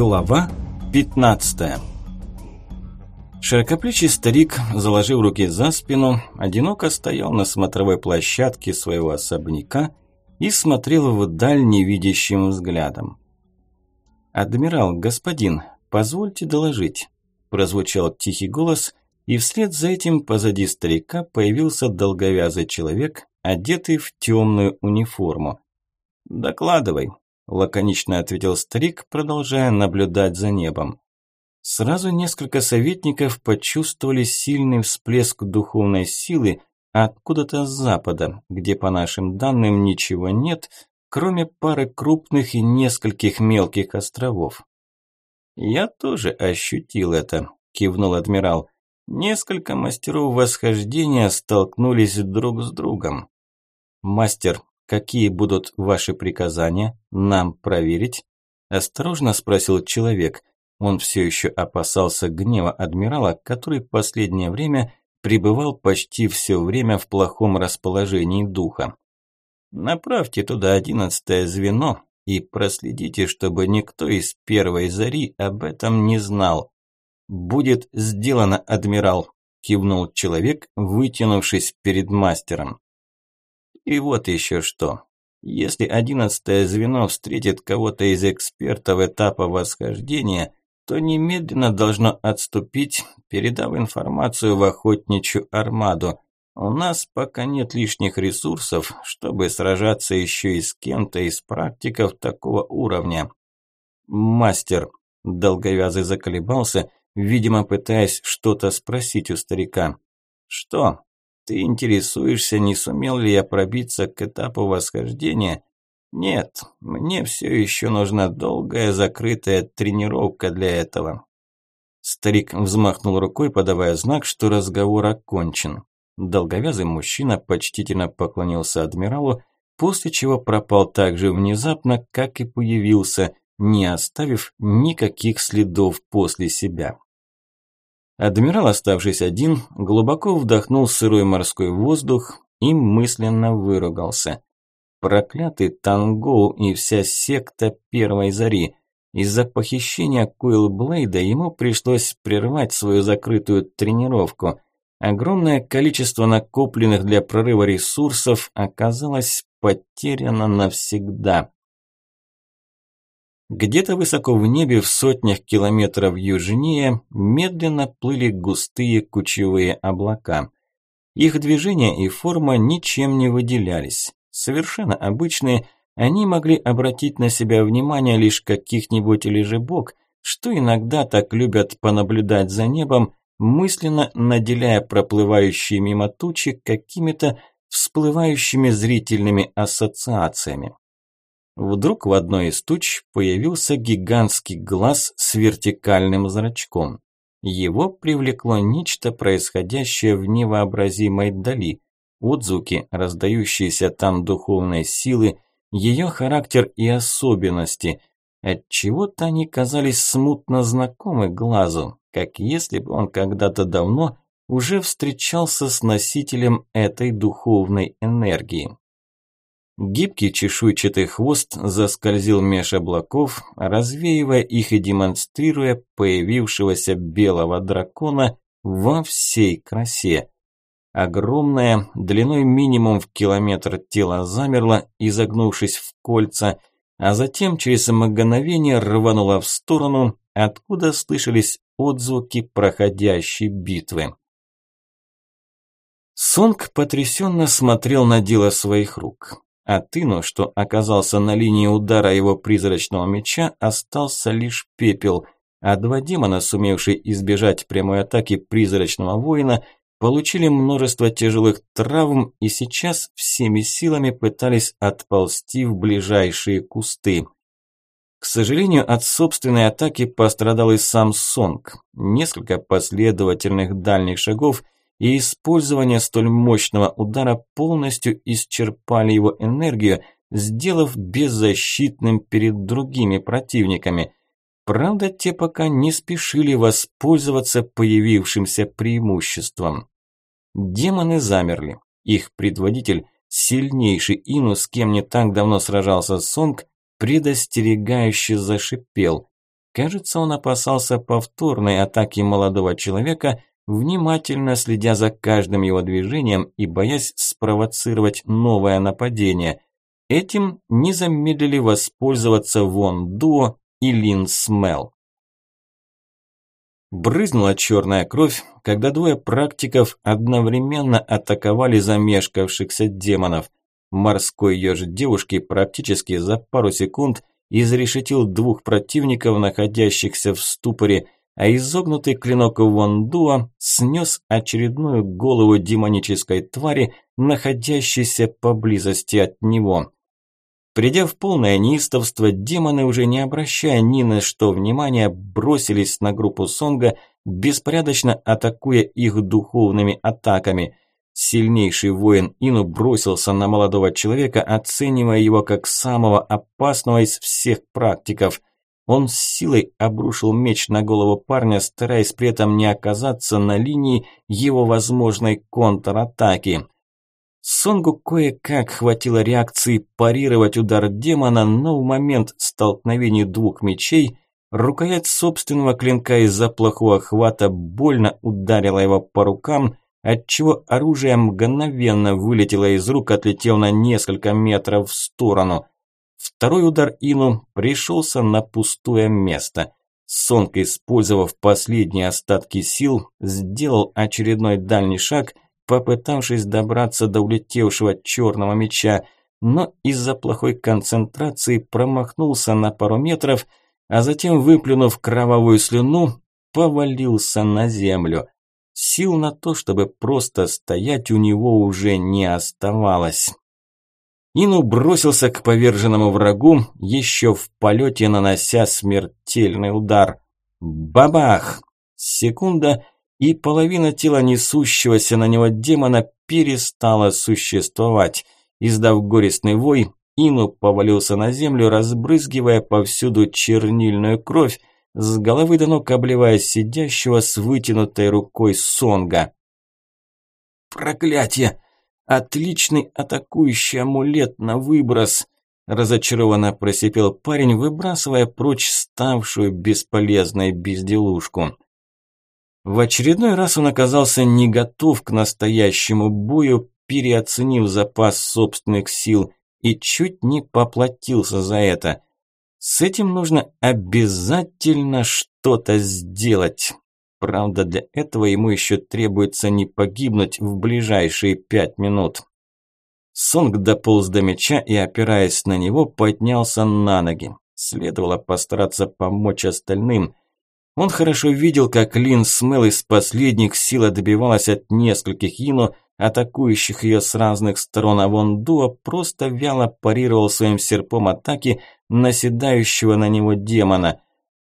Глава 15 Широкоплечий старик, заложив руки за спину, одиноко стоял на смотровой площадке своего особняка и смотрел вдаль невидящим взглядом. «Адмирал, господин, позвольте доложить», – прозвучал тихий голос, и вслед за этим позади старика появился долговязый человек, одетый в темную униформу. «Докладывай», – лаконично ответил старик, продолжая наблюдать за небом. Сразу несколько советников почувствовали сильный всплеск духовной силы откуда-то с запада, где, по нашим данным, ничего нет, кроме пары крупных и нескольких мелких островов. «Я тоже ощутил это», – кивнул адмирал. «Несколько мастеров восхождения столкнулись друг с другом. Мастер, какие будут ваши приказания? Нам проверить?» Осторожно спросил человек. Он все еще опасался гнева адмирала, который в последнее время пребывал почти все время в плохом расположении духа. «Направьте туда одиннадцатое звено и проследите, чтобы никто из первой зари об этом не знал. Будет сделано, адмирал», – кивнул человек, вытянувшись перед мастером. «И вот еще что. Если одиннадцатое звено встретит кого-то из экспертов этапа восхождения – то немедленно должно отступить, передав информацию в охотничью армаду. У нас пока нет лишних ресурсов, чтобы сражаться еще и с кем-то из практиков такого уровня. Мастер, долговязый заколебался, видимо, пытаясь что-то спросить у старика. Что? Ты интересуешься, не сумел ли я пробиться к этапу восхождения? Нет, мне все еще нужна долгая закрытая тренировка для этого. Старик взмахнул рукой, подавая знак, что разговор окончен. Долговязый мужчина почтительно поклонился адмиралу, после чего пропал так же внезапно, как и появился, не оставив никаких следов после себя. Адмирал, оставшись один, глубоко вдохнул сырой морской воздух и мысленно выругался. Проклятый Тангоу и вся секта первой зари. Из-за похищения Куилблейда ему пришлось прервать свою закрытую тренировку. Огромное количество накопленных для прорыва ресурсов оказалось потеряно навсегда. Где-то высоко в небе в сотнях километров южнее медленно плыли густые кучевые облака. Их движение и форма ничем не выделялись совершенно обычные, они могли обратить на себя внимание лишь каких-нибудь лежебок, что иногда так любят понаблюдать за небом, мысленно наделяя проплывающие мимо тучи какими-то всплывающими зрительными ассоциациями. Вдруг в одной из туч появился гигантский глаз с вертикальным зрачком. Его привлекло нечто, происходящее в невообразимой дали. Отзвуки, раздающиеся там духовной силы, ее характер и особенности. Отчего-то они казались смутно знакомы глазу, как если бы он когда-то давно уже встречался с носителем этой духовной энергии. Гибкий чешуйчатый хвост заскользил меж облаков, развеивая их и демонстрируя появившегося белого дракона во всей красе. Огромное, длиной минимум в километр тело замерло, изогнувшись в кольца, а затем через мгновение рвануло в сторону, откуда слышались отзвуки проходящей битвы. Сонг потрясенно смотрел на дело своих рук. А Тыну, что оказался на линии удара его призрачного меча, остался лишь пепел, а два демона, сумевшие избежать прямой атаки призрачного воина, получили множество тяжелых травм и сейчас всеми силами пытались отползти в ближайшие кусты. К сожалению, от собственной атаки пострадал и сам Сонг. Несколько последовательных дальних шагов и использование столь мощного удара полностью исчерпали его энергию, сделав беззащитным перед другими противниками. Правда, те пока не спешили воспользоваться появившимся преимуществом. Демоны замерли. Их предводитель, сильнейший Ину, с кем не так давно сражался Сонг, предостерегающе зашипел. Кажется, он опасался повторной атаки молодого человека, внимательно следя за каждым его движением и боясь спровоцировать новое нападение. Этим не замедлили воспользоваться Вон Дуо и Лин Смел. Брызнула черная кровь, когда двое практиков одновременно атаковали замешкавшихся демонов. Морской еж девушки практически за пару секунд изрешетил двух противников, находящихся в ступоре, а изогнутый клинок Вондуа снес очередную голову демонической твари, находящейся поблизости от него. Придя в полное неистовство, демоны, уже не обращая ни на что внимания, бросились на группу Сонга, беспорядочно атакуя их духовными атаками. Сильнейший воин Ину бросился на молодого человека, оценивая его как самого опасного из всех практиков. Он с силой обрушил меч на голову парня, стараясь при этом не оказаться на линии его возможной контратаки. Сонгу кое-как хватило реакции парировать удар демона, но в момент столкновения двух мечей рукоять собственного клинка из-за плохого хвата больно ударила его по рукам, отчего оружие мгновенно вылетело из рук, отлетев на несколько метров в сторону. Второй удар Ину пришелся на пустое место. Сонг, использовав последние остатки сил, сделал очередной дальний шаг – попытавшись добраться до улетевшего черного меча, но из-за плохой концентрации промахнулся на пару метров, а затем, выплюнув кровавую слюну, повалился на землю. Сил на то, чтобы просто стоять, у него уже не оставалось. Ину бросился к поверженному врагу, еще в полете нанося смертельный удар. Бабах! Секунда, и половина тела несущегося на него демона перестала существовать. Издав горестный вой, Ину повалился на землю, разбрызгивая повсюду чернильную кровь, с головы до ног обливая сидящего с вытянутой рукой Сонга. «Проклятие! Отличный атакующий амулет на выброс!» Разочарованно просипел парень, выбрасывая прочь ставшую бесполезной безделушку. В очередной раз он оказался не готов к настоящему бою, переоценив запас собственных сил и чуть не поплатился за это. С этим нужно обязательно что-то сделать. Правда, для этого ему еще требуется не погибнуть в ближайшие пять минут. Сонг дополз до меча и, опираясь на него, поднялся на ноги. Следовало постараться помочь остальным. Он хорошо видел, как Лин Смел из последних сил добивалась от нескольких Ино, атакующих ее с разных сторон, а Вон Дуа просто вяло парировал своим серпом атаки наседающего на него демона.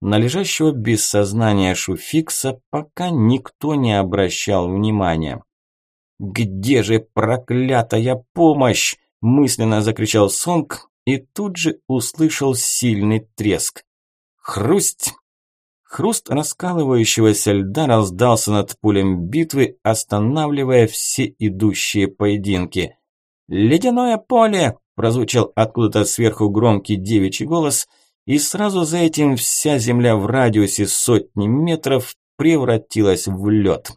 На лежащего без сознания Шуфикса пока никто не обращал внимания. «Где же проклятая помощь?» – мысленно закричал Сонг и тут же услышал сильный треск. Хрусть! Хруст раскалывающегося льда раздался над полем битвы, останавливая все идущие поединки. «Ледяное поле!» – прозвучал откуда-то сверху громкий девичий голос, и сразу за этим вся земля в радиусе сотни метров превратилась в лед.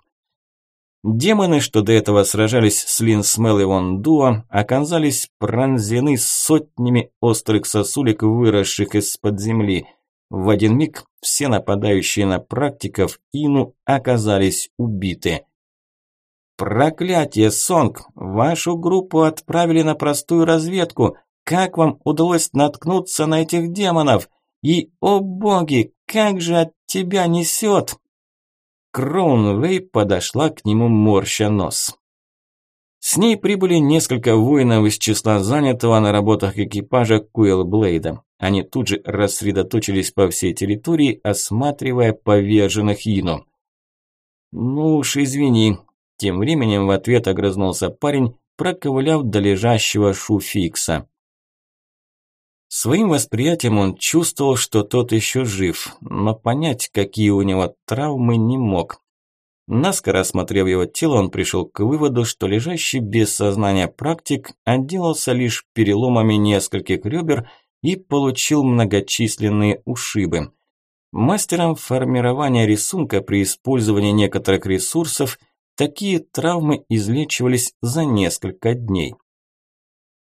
Демоны, что до этого сражались с Линсмел и Вондуа, оказались пронзены сотнями острых сосулек, выросших из-под земли – в один миг все нападающие на практиков Ину оказались убиты. «Проклятие, Сонг! Вашу группу отправили на простую разведку. Как вам удалось наткнуться на этих демонов? И, о боги, как же от тебя несет!» Кроунвей подошла к нему морща нос. С ней прибыли несколько воинов из числа занятого на работах экипажа Куэлблейда. Они тут же рассредоточились по всей территории, осматривая поверженных Ину. «Ну уж извини», – тем временем в ответ огрызнулся парень, проковыляв до лежащего Шуфикса. Своим восприятием он чувствовал, что тот еще жив, но понять, какие у него травмы, не мог. Наскоро осмотрев его тело, он пришел к выводу, что лежащий без сознания практик отделался лишь переломами нескольких ребер и получил многочисленные ушибы. Мастером формирования рисунка при использовании некоторых ресурсов такие травмы излечивались за несколько дней.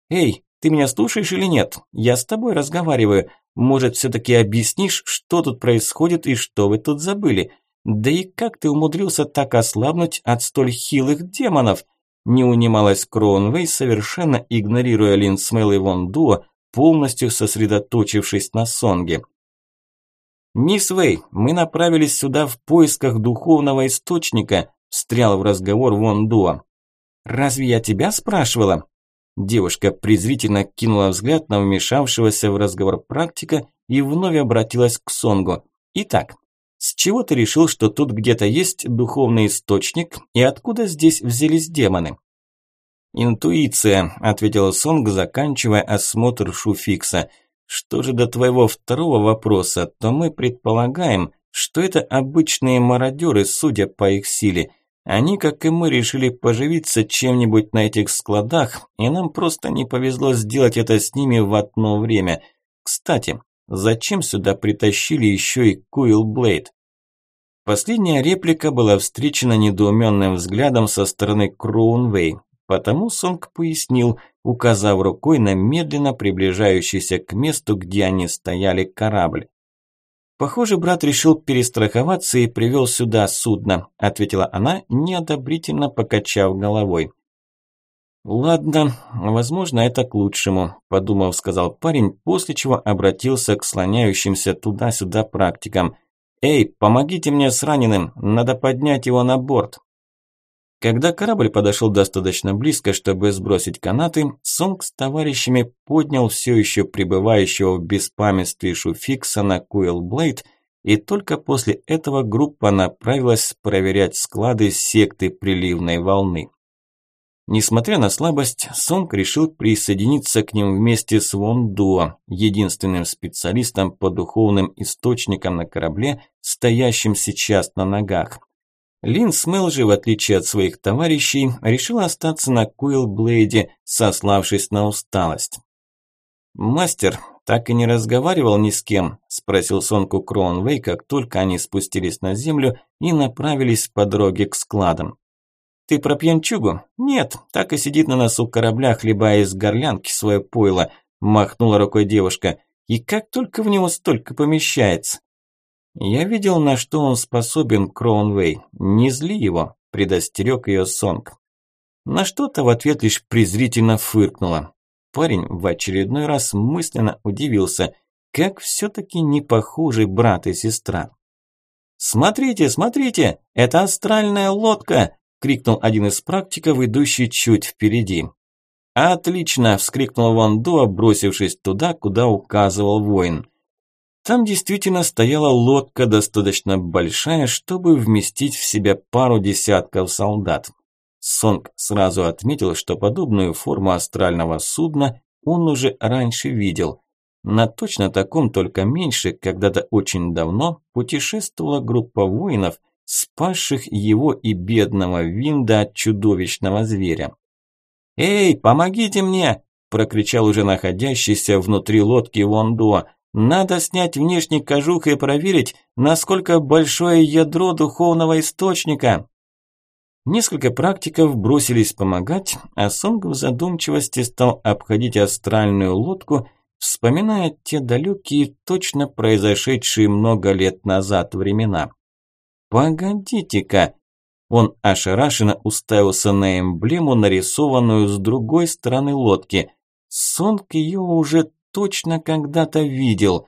«Эй, ты меня слушаешь или нет? Я с тобой разговариваю. Может, все-таки объяснишь, что тут происходит и что вы тут забыли? Да и как ты умудрился так ослабнуть от столь хилых демонов?» Не унималась Кроунвей, совершенно игнорируя Линсмейл и Вон Дуо, полностью сосредоточившись на Сонге. «Мисс Вэй, мы направились сюда в поисках духовного источника», встрял в разговор Вон Дуо. «Разве я тебя спрашивала?» Девушка презрительно кинула взгляд на вмешавшегося в разговор практика и вновь обратилась к Сонгу. «Итак, с чего ты решил, что тут где-то есть духовный источник и откуда здесь взялись демоны?» «Интуиция», – ответил Сонг, заканчивая осмотр Шуфикса – что же до твоего второго вопроса, то мы предполагаем, что это обычные мародеры, судя по их силе. Они, как и мы, решили поживиться чем-нибудь на этих складах, и нам просто не повезло сделать это с ними в одно время. Кстати, зачем сюда притащили еще и Куилблейд? Последняя реплика была встречена недоуменным взглядом со стороны Кроунвей. Потому Сонг пояснил, указав рукой на медленно приближающийся к месту, где они стояли, корабль. «Похоже, брат решил перестраховаться и привел сюда судно», ответила она, неодобрительно покачав головой. «Ладно, возможно, это к лучшему», – подумав, сказал парень, после чего обратился к слоняющимся туда-сюда практикам. «Эй, помогите мне с раненым, надо поднять его на борт». Когда корабль подошел достаточно близко, чтобы сбросить канаты, Сонг с товарищами поднял все еще пребывающего в беспамятстве Шуфикса на Куэлблейд, и только после этого группа направилась проверять склады секты приливной волны. Несмотря на слабость, Сонг решил присоединиться к ним вместе с Вон Дуо, единственным специалистом по духовным источникам на корабле, стоящим сейчас на ногах. Лин Смел же, в отличие от своих товарищей, решил остаться на Куилблейде, сославшись на усталость. «Мастер так и не разговаривал ни с кем?» – спросил Сонку Кроунвей, как только они спустились на землю и направились по дороге к складам. «Ты про пьянчугу?» «Нет, так и сидит на носу корабля, хлебая из горлянки свое пойло», – махнула рукой девушка. «И как только в него столько помещается?» «Я видел, на что он способен, Кроунвей. Не зли его», – предостерег ее Сонг. На что-то в ответ лишь презрительно фыркнула. Парень в очередной раз мысленно удивился, как все-таки не похожи брат и сестра. «Смотрите, смотрите, это астральная лодка!» – крикнул один из практиков, идущий чуть впереди. «Отлично!» – вскрикнул Ван Дуа, бросившись туда, куда указывал воин. Там действительно стояла лодка достаточно большая, чтобы вместить в себя пару десятков солдат. Сонг сразу отметил, что подобную форму астрального судна он уже раньше видел. На точно таком, только меньше, когда-то очень давно путешествовала группа воинов, спасших его и бедного Винда от чудовищного зверя. «Эй, помогите мне!» – прокричал уже находящийся внутри лодки Вондуа. Надо снять внешний кожух и проверить, насколько большое ядро духовного источника. Несколько практиков бросились помогать, а Сонг в задумчивости стал обходить астральную лодку, вспоминая те далекие, точно произошедшие много лет назад времена. «Погодите-ка!» Он ошарашенно уставился на эмблему, нарисованную с другой стороны лодки. Сонг ее уже точно когда-то видел.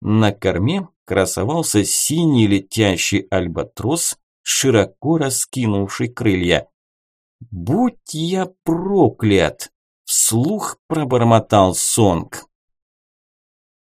На корме красовался синий летящий альбатрос, широко раскинувший крылья. «Будь я проклят!» – вслух пробормотал Сонг.